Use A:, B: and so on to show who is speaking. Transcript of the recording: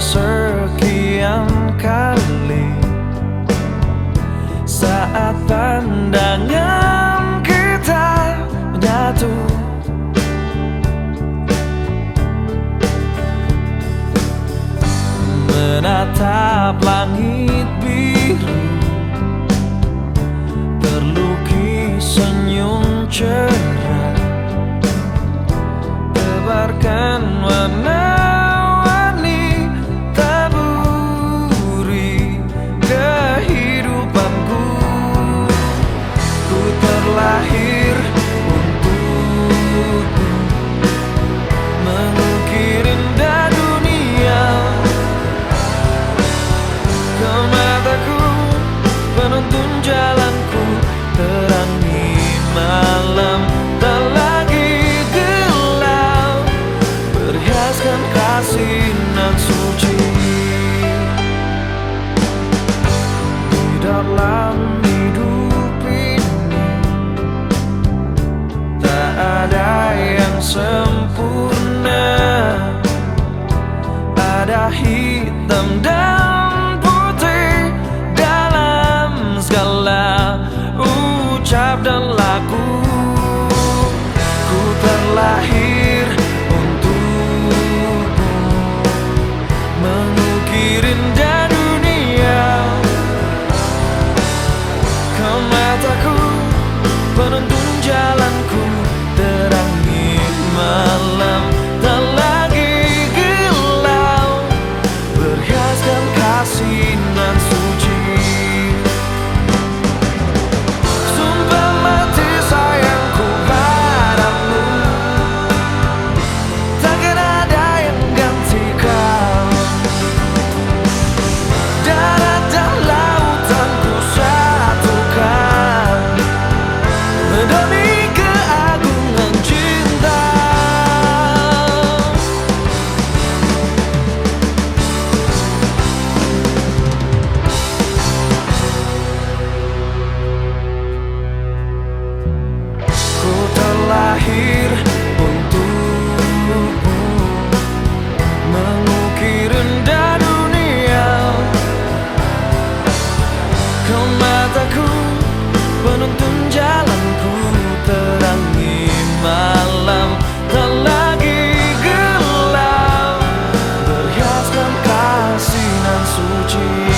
A: kesekian kali Saat pandangan terlahir untukku mengukir indah dunia. Kau mataku penuntun jalanku. Terangi malam tak lagi gelap. Berhiaskan kasih nan suci. Di dalam. 想。mataku Penuntun jalanku Terangi malam. Tak lagi gelap Berhiaskan kasinan suci.